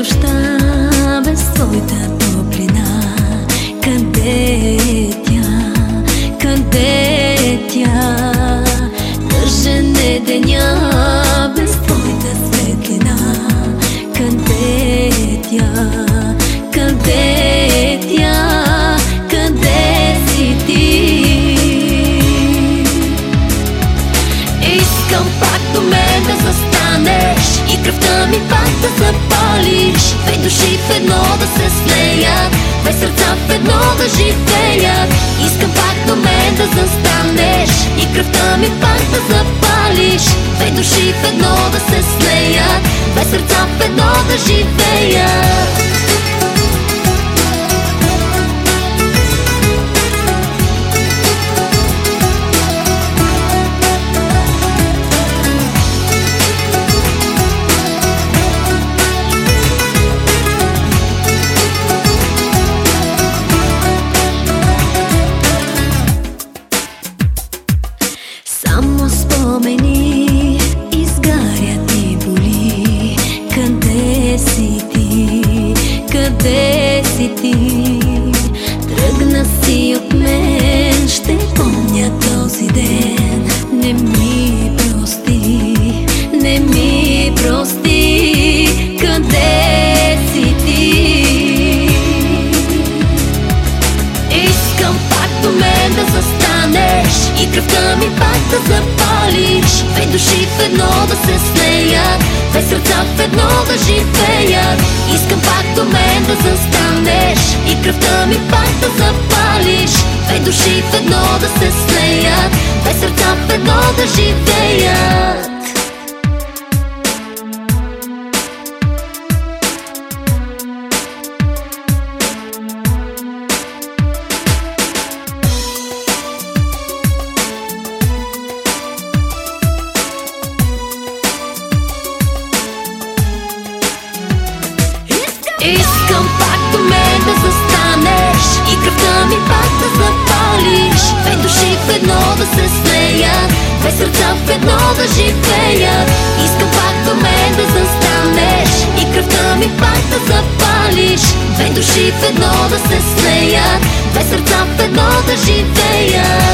нощта без твоята топлина. Къде е тя, къде е тя? Тъжен е деня без твоята светлина. Къде е тя, къде е Две души в едно да се слеят Две сърца в едно да живеят. Искам пак до мен да застанеш И кръвта ми пак да запалиш. Две души в едно да се слеят Две сърца в едно да живеят ти. Тръгна си от мен, ще помня този ден. Не ми прости, не ми прости Къде си ти? Искам пак до мен да застанеш И кръвта ми пак да запалиш. Две души в едно да се слеят Две сърца в едно да живеят. Искам пак до мен да застанеш Искам пак до мен да застанеш И кръвта ми пак да запалиш. Две души в едно да се смея, Две сърца в едно да живея, Искам пак до мен да застанеш И кръвта ми пак да запалиш. Две души в едно да се смея, Две сърца в едно да живея.